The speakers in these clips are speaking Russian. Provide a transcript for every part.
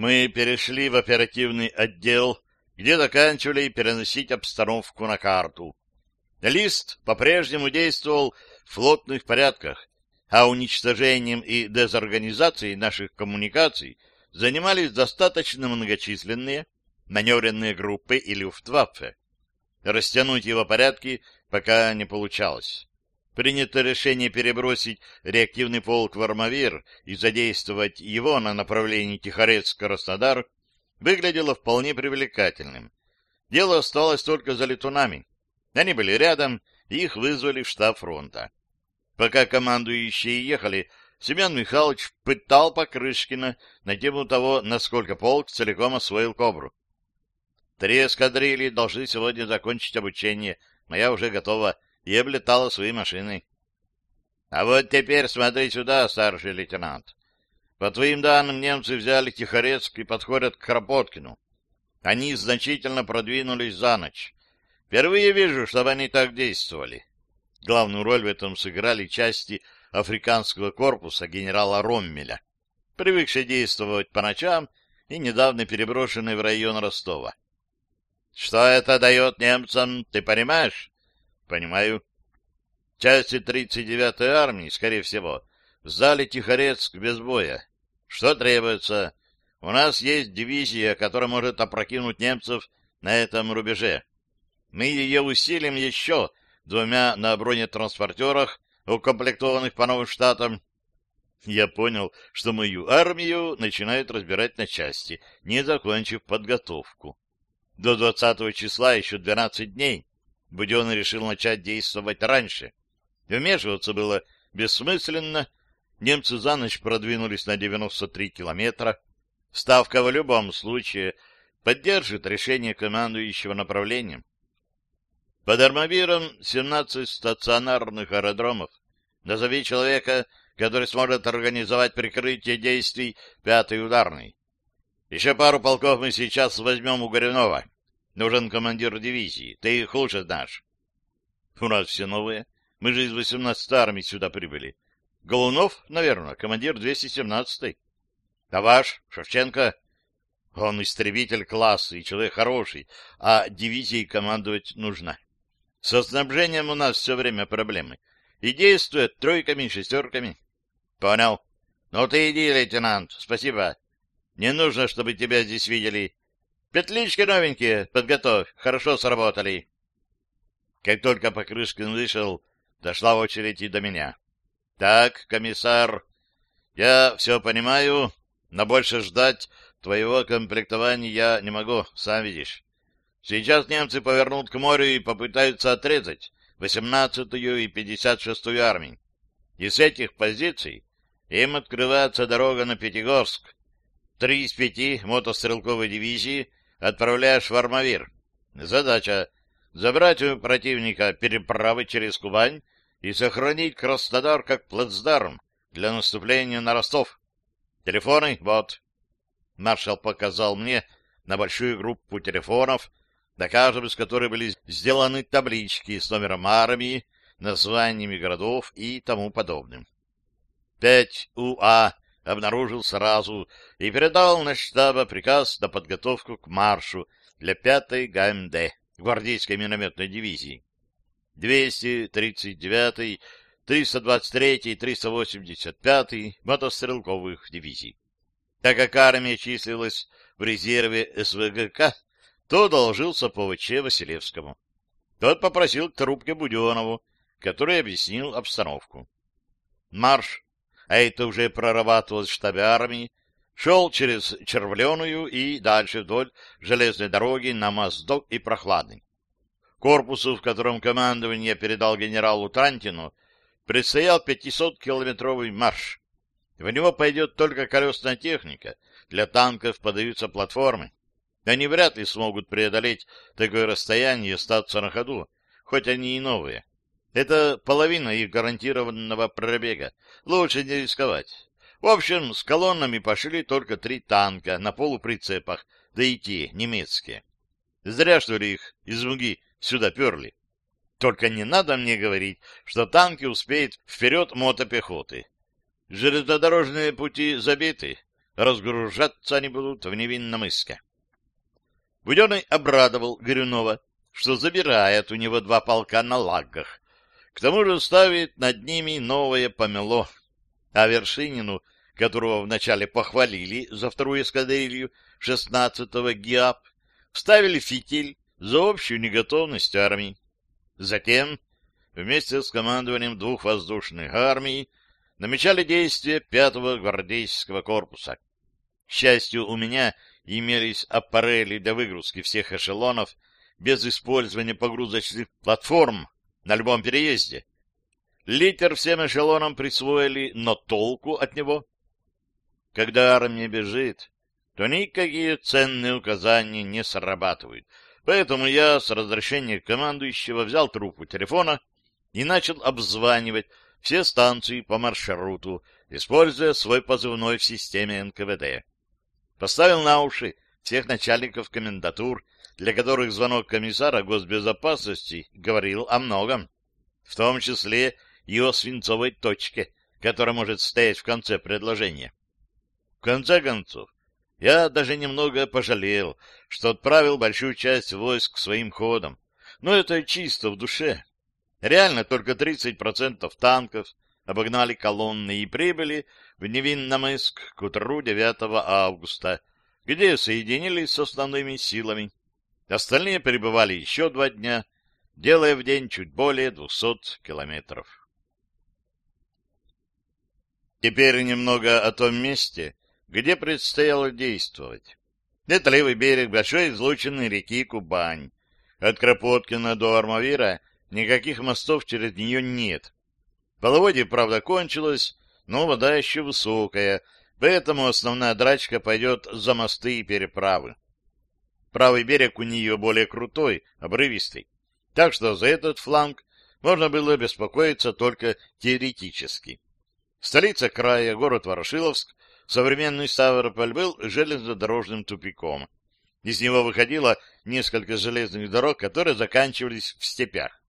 Мы перешли в оперативный отдел, где заканчивали переносить обстановку на карту. Лист по-прежнему действовал в флотных порядках, а уничтожением и дезорганизацией наших коммуникаций занимались достаточно многочисленные маневренные группы и люфтваффе. Растянуть его порядки пока не получалось. Принято решение перебросить реактивный полк в Армавир и задействовать его на направлении Тихорецк-Краснодар выглядело вполне привлекательным. Дело осталось только за летунами. Они были рядом, и их вызвали в штаб фронта. Пока командующие ехали, Семен Михайлович пытал Покрышкина на тему того, насколько полк целиком освоил «Кобру». Три эскадрильи должны сегодня закончить обучение, моя уже готова, и облетала свои машины. А вот теперь смотри сюда, старший лейтенант. По твоим данным, немцы взяли Тихорецк и подходят к Кропоткину. Они значительно продвинулись за ночь. Впервые вижу, чтобы они так действовали. Главную роль в этом сыграли части африканского корпуса генерала Роммеля, привыкшие действовать по ночам и недавно переброшенные в район Ростова. Что это дает немцам, ты понимаешь? Понимаю. Части 39-й армии, скорее всего, сдали Тихорецк без боя. Что требуется? У нас есть дивизия, которая может опрокинуть немцев на этом рубеже. Мы ее усилим еще двумя на бронетранспортерах, укомплектованных по новым штатам. Я понял, что мою армию начинают разбирать на части, не закончив подготовку. До 20 числа еще 12 дней. Буденный решил начать действовать раньше. Вмешиваться было бессмысленно. Немцы за ночь продвинулись на 93 километра. Ставка в любом случае поддержит решение командующего направлением. Под Армавиром 17 стационарных аэродромов. Назови человека, который сможет организовать прикрытие действий пятой ударной. Еще пару полков мы сейчас возьмем у Горюнова. Нужен командир дивизии. Ты их лучше знаешь. У нас все новые. Мы же из 18-й армии сюда прибыли. Голунов, наверное, командир 217-й. А ваш, Шевченко? Он истребитель класса и человек хороший, а дивизией командовать нужно. Со снабжением у нас все время проблемы. И действует тройками шестерками. Понял. Ну ты иди, лейтенант. Спасибо. Не нужно, чтобы тебя здесь видели. Петлички новенькие, подготовь. Хорошо сработали. Как только Покрышкин вышел, дошла очередь и до меня. Так, комиссар, я все понимаю, но больше ждать твоего комплектования я не могу, сам видишь. Сейчас немцы повернут к морю и попытаются отрезать 18-ю и 56-ю армии. И с этих позиций им открывается дорога на Пятигорск. Три из пяти мотострелковой дивизии отправляешь в Армавир. Задача — забрать у противника переправы через Кубань и сохранить Краснодар как плацдарм для наступления на Ростов. Телефоны — вот. Маршал показал мне на большую группу телефонов, на каждом из которых были сделаны таблички с номером армии, названиями городов и тому подобным. 5 УА обнаружил сразу и передал на штаба приказ на подготовку к маршу для 5-й ГМД, гвардейской минометной дивизии. 239-й, 323-й, 385-й мотострелковых дивизий. Так как армия числилась в резерве СВГК, то доложился ПВЧ Василевскому. Тот попросил к трубке Буденову, который объяснил обстановку. Марш, а это уже прорабатывалось в штабе армии, шел через Червленую и дальше вдоль железной дороги на Моздок и Прохладный. Корпусу, в котором командование передал генералу Трантину, предстоял 500-километровый марш. В него пойдет только колесная техника, для танков подаются платформы. Они вряд ли смогут преодолеть такое расстояние и остаться на ходу, хоть они и новые. Это половина их гарантированного пробега. Лучше не рисковать. В общем, с колоннами пошли только три танка на полуприцепах, да и те немецкие. Зря, что ли, их из Муги сюда перли. Только не надо мне говорить, что танки успеют вперед мотопехоты. Железнодорожные пути забиты, разгружаться они будут в невинном иске. Буденный обрадовал Горюнова, что забирает у него два полка на лагах. К тому же ставит над ними новое помело. А Вершинину, которого вначале похвалили за вторую эскадрилью 16-го ГИАП, вставили фитиль за общую неготовность армии. Затем, вместе с командованием двух воздушных армий, намечали действия пятого гвардейского корпуса. К счастью, у меня имелись аппарели для выгрузки всех эшелонов без использования погрузочных платформ на любом переезде. Литер всем эшелонам присвоили, но толку от него? Когда армия бежит, то никакие ценные указания не срабатывают. Поэтому я с разрешения командующего взял трубку телефона и начал обзванивать все станции по маршруту, используя свой позывной в системе НКВД. Поставил на уши всех начальников комендатур, для которых звонок комиссара госбезопасности говорил о многом, в том числе и о свинцовой точке, которая может стоять в конце предложения. В конце концов, я даже немного пожалел, что отправил большую часть войск своим ходом, но это чисто в душе. Реально только 30% танков обогнали колонны и прибыли в Невинномыск к утру 9 августа, где соединились с основными силами. Остальные пребывали еще два дня, делая в день чуть более 200 километров. Теперь немного о том месте, где предстояло действовать. Это левый берег большой излученной реки Кубань. От Кропоткина до Армавира никаких мостов через нее нет. Половодье, правда, кончилось, но вода еще высокая, поэтому основная драчка пойдет за мосты и переправы. Правый берег у нее более крутой, обрывистый, так что за этот фланг можно было беспокоиться только теоретически. Столица края, город Ворошиловск, современный Ставрополь был железнодорожным тупиком. Из него выходило несколько железных дорог, которые заканчивались в степях.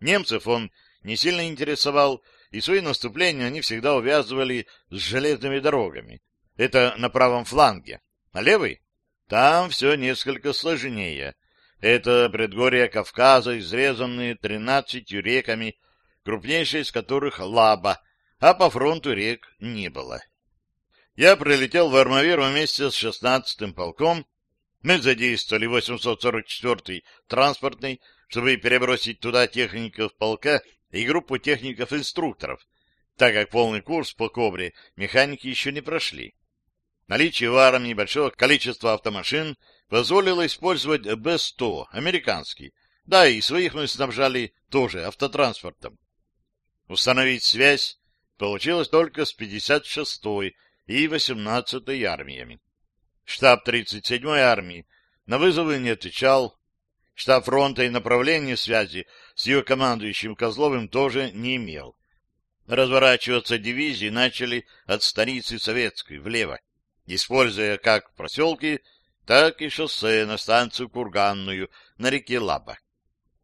Немцев он не сильно интересовал, и свои наступления они всегда увязывали с железными дорогами. Это на правом фланге. А левый? Там все несколько сложнее. Это предгорья Кавказа, изрезанные тринадцатью реками, крупнейшей из которых Лаба, а по фронту рек не было. Я прилетел в Армавир вместе с 16-м полком. Мы задействовали 844-й транспортный, чтобы перебросить туда техников полка и группу техников-инструкторов, так как полный курс по Кобре механики еще не прошли. Наличие в армии большого количества автомашин позволило использовать Б-100, американский. Да, и своих мы снабжали тоже автотранспортом. Установить связь получилось только с 56-й и 18-й армиями. Штаб 37-й армии на вызовы не отвечал, Штаб фронта и направление связи с его командующим Козловым тоже не имел. Разворачиваться дивизии начали от станицы Советской влево, используя как проселки, так и шоссе на станцию Курганную на реке Лаба.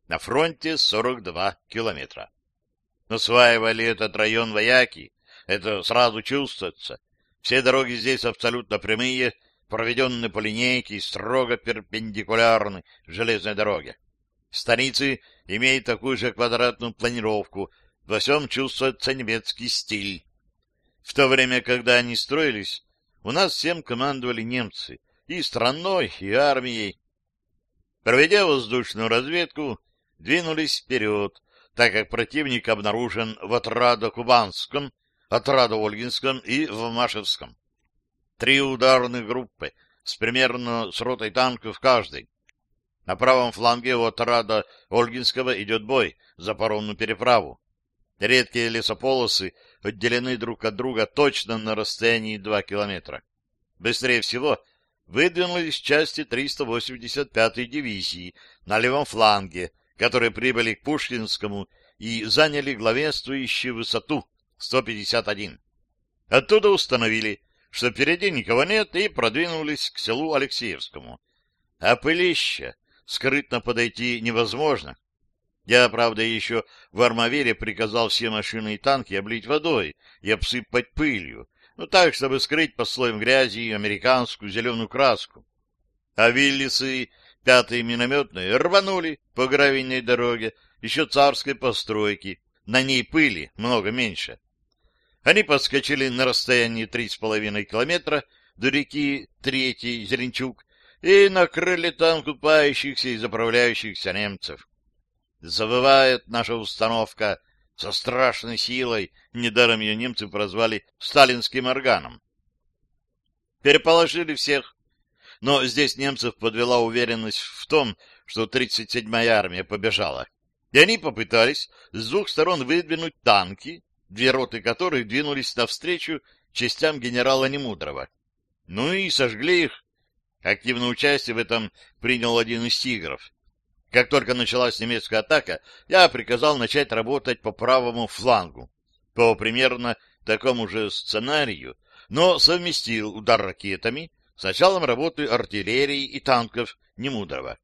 На фронте 42 километра. Осваивали этот район вояки, это сразу чувствуется. Все дороги здесь абсолютно прямые, проведенные по линейке и строго перпендикулярны железной дороге. Станицы имеют такую же квадратную планировку, во всем чувствуется немецкий стиль. В то время, когда они строились, у нас всем командовали немцы, и страной, и армией. Проведя воздушную разведку, двинулись вперед, так как противник обнаружен в Отрадо-Кубанском, Отрадо-Ольгинском и в Машевском. Три ударных группы с примерно с ротой танков каждой. На правом фланге от Рада Ольгинского идет бой за паромную переправу. Редкие лесополосы отделены друг от друга точно на расстоянии 2 километра. Быстрее всего выдвинулись части 385-й дивизии на левом фланге, которые прибыли к Пушкинскому и заняли главенствующую высоту 151. Оттуда установили что впереди никого нет, и продвинулись к селу Алексеевскому. А пылища скрытно подойти невозможно. Я, правда, еще в Армавире приказал все машины и танки облить водой и обсыпать пылью, ну так, чтобы скрыть под слоем грязи американскую зеленую краску. А Виллисы, пятые минометные, рванули по гравийной дороге еще царской постройки, на ней пыли много меньше. Они подскочили на расстоянии три с половиной километра до реки Третий Зеленчук и накрыли там купающихся и заправляющихся немцев. Завывает наша установка со страшной силой, недаром ее немцы прозвали сталинским органом. Переположили всех, но здесь немцев подвела уверенность в том, что 37-я армия побежала. И они попытались с двух сторон выдвинуть танки, две роты которых двинулись навстречу частям генерала Немудрова. Ну и сожгли их. Активное участие в этом принял один из «Тигров». Как только началась немецкая атака, я приказал начать работать по правому флангу, по примерно такому же сценарию, но совместил удар ракетами с началом работы артиллерии и танков Немудрова.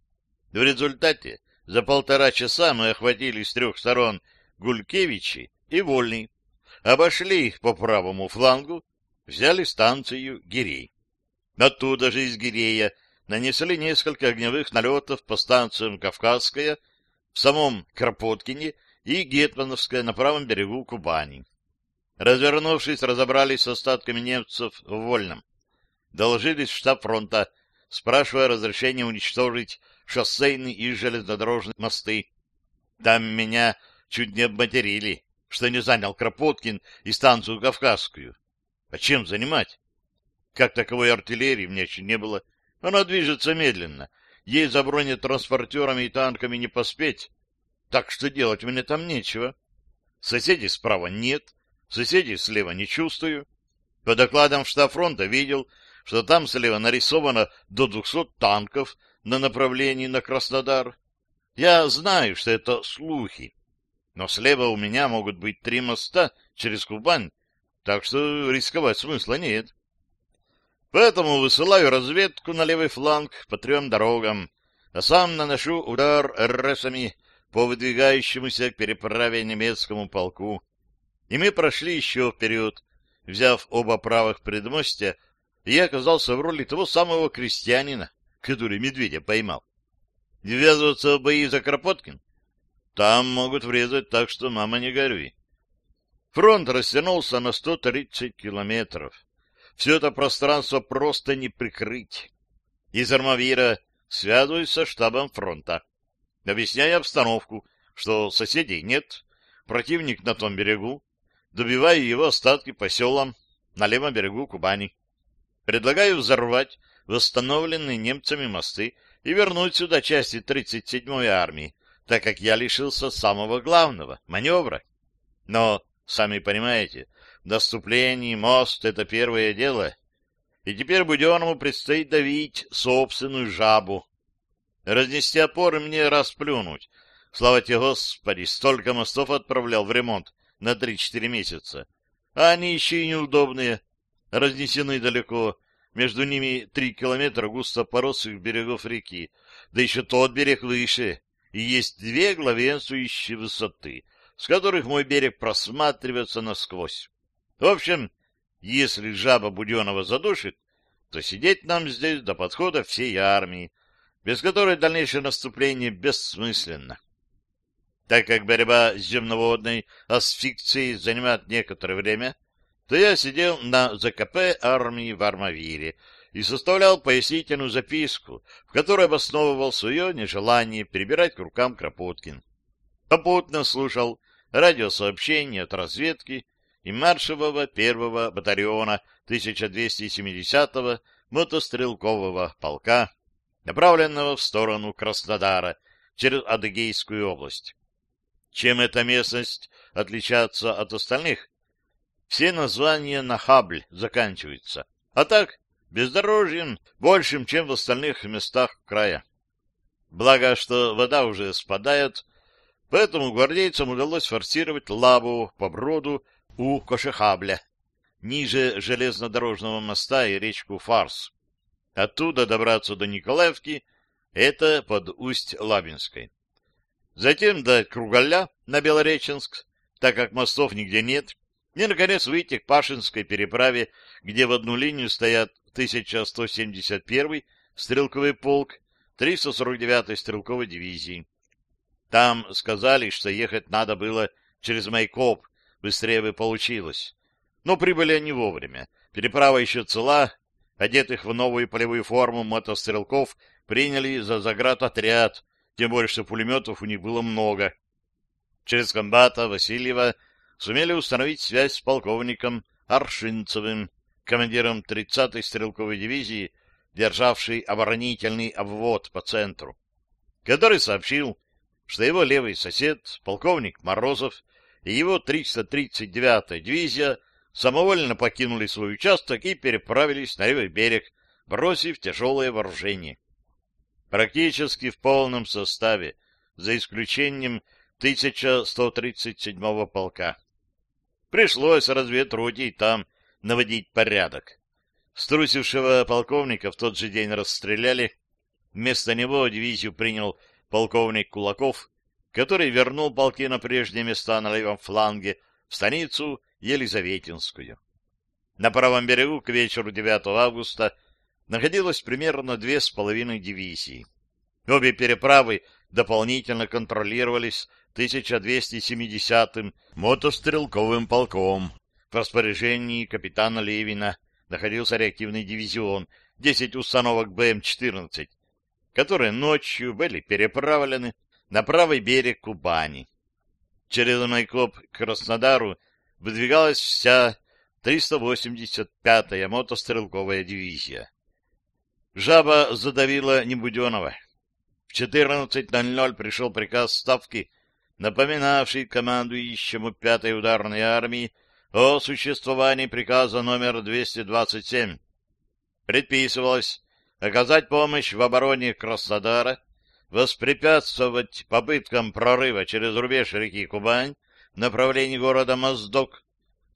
В результате за полтора часа мы охватили с трех сторон Гулькевичи и Вольный, обошли их по правому флангу, взяли станцию Гирей. Оттуда же из Гирея нанесли несколько огневых налетов по станциям Кавказская, в самом Кропоткине и Гетмановская на правом берегу Кубани. Развернувшись, разобрались с остатками немцев в Вольном. Доложились в штаб фронта, спрашивая разрешения уничтожить шоссейные и железнодорожные мосты. Там меня чуть не обматерили, что не занял Кропоткин и станцию Кавказскую. А чем занимать? Как таковой артиллерии мне еще не было. Она движется медленно. Ей за бронетранспортерами и танками не поспеть. Так что делать мне там нечего. Соседей справа нет, соседей слева не чувствую. По докладам в штаб фронта видел, что там слева нарисовано до 200 танков на направлении на Краснодар. Я знаю, что это слухи, но слева у меня могут быть три моста через Кубань, так что рисковать смысла нет. Поэтому высылаю разведку на левый фланг по трем дорогам, а сам наношу удар РСами по выдвигающемуся к переправе немецкому полку. И мы прошли еще вперед, взяв оба правых предмостья, и я оказался в роли того самого крестьянина, который медведя поймал. Ввязываться в бои за Кропоткин? Там могут врезать так, что мама не горюй. Фронт растянулся на 130 километров. Все это пространство просто не прикрыть. Из Армавира связываюсь со штабом фронта. Объясняю обстановку, что соседей нет, противник на том берегу, добиваю его остатки по селам на левом берегу Кубани. Предлагаю взорвать восстановленные немцами мосты и вернуть сюда части 37-й армии, так как я лишился самого главного — маневра. Но, сами понимаете, Наступление, мост — это первое дело. И теперь Буденному предстоит давить собственную жабу. Разнести опоры мне расплюнуть. Слава тебе, Господи, столько мостов отправлял в ремонт на три-четыре месяца. А они еще и неудобные, разнесены далеко. Между ними три километра густо поросших берегов реки, да еще тот берег выше, и есть две главенствующие высоты, с которых мой берег просматривается насквозь. В общем, если жаба Буденова задушит, то сидеть нам здесь до подхода всей армии, без которой дальнейшее наступление бессмысленно. Так как борьба с земноводной асфикцией занимает некоторое время, то я сидел на ЗКП армии в Армавире и составлял пояснительную записку, в которой обосновывал свое нежелание перебирать к рукам Кропоткин. Попутно слушал радиосообщения от разведки и маршевого первого батальона 1270-го мотострелкового полка, направленного в сторону Краснодара через Адыгейскую область. Чем эта местность отличается от остальных? Все названия на хабль заканчиваются, а так бездорожьем большим, чем в остальных местах края. Благо, что вода уже спадает, поэтому гвардейцам удалось форсировать лаву по броду у Кошехабля, ниже железнодорожного моста и речку Фарс. Оттуда добраться до Николаевки — это под Усть-Лабинской. Затем до Кругаля на Белореченск, так как мостов нигде нет, И, наконец, выйти к Пашинской переправе, где в одну линию стоят 1171-й стрелковый полк 349-й стрелковой дивизии. Там сказали, что ехать надо было через Майкоп, быстрее бы получилось. Но прибыли они вовремя. Переправа еще цела, одетых в новую полевую форму мотострелков приняли за заградотряд, тем более, что пулеметов у них было много. Через комбата Васильева сумели установить связь с полковником Аршинцевым, командиром 30-й стрелковой дивизии, державший оборонительный обвод по центру, который сообщил, что его левый сосед, полковник Морозов, и его 339-я дивизия самовольно покинули свой участок и переправились на левый берег, бросив тяжелое вооружение. Практически в полном составе, за исключением 1137-го полка. Пришлось разведроте и там наводить порядок. Струсившего полковника в тот же день расстреляли. Вместо него дивизию принял полковник Кулаков, который вернул полки на прежние места на левом фланге в станицу Елизаветинскую. На правом берегу к вечеру 9 августа находилось примерно две с половиной дивизии. Обе переправы дополнительно контролировались 1270-м мотострелковым полком. В распоряжении капитана Левина находился реактивный дивизион, 10 установок БМ-14, которые ночью были переправлены на правый берег Кубани. Через Майкоп к Краснодару выдвигалась вся 385-я мотострелковая дивизия. Жаба задавила Небуденова. В 14.00 пришел приказ Ставки, напоминавший командующему 5-й ударной армии о существовании приказа номер 227. Предписывалось оказать помощь в обороне Краснодара, воспрепятствовать попыткам прорыва через рубеж реки Кубань в направлении города Моздок,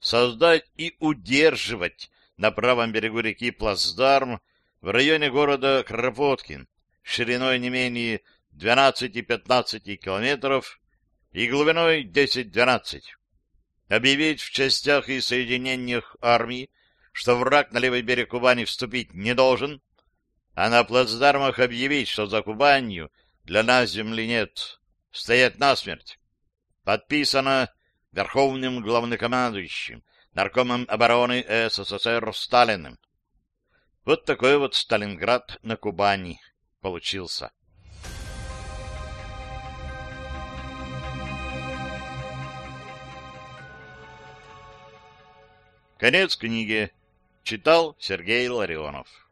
создать и удерживать на правом берегу реки Плацдарм в районе города Кропоткин шириной не менее 12-15 километров и глубиной 10-12 объявить в частях и соединениях армии, что враг на левый берег Кубани вступить не должен, а на плацдармах объявить, что за Кубанью для нас земли нет, стоять насмерть. Подписано Верховным главнокомандующим, наркомом обороны СССР Сталиным. Вот такой вот Сталинград на Кубани получился. Конец книги. Читал Сергей Ларионов.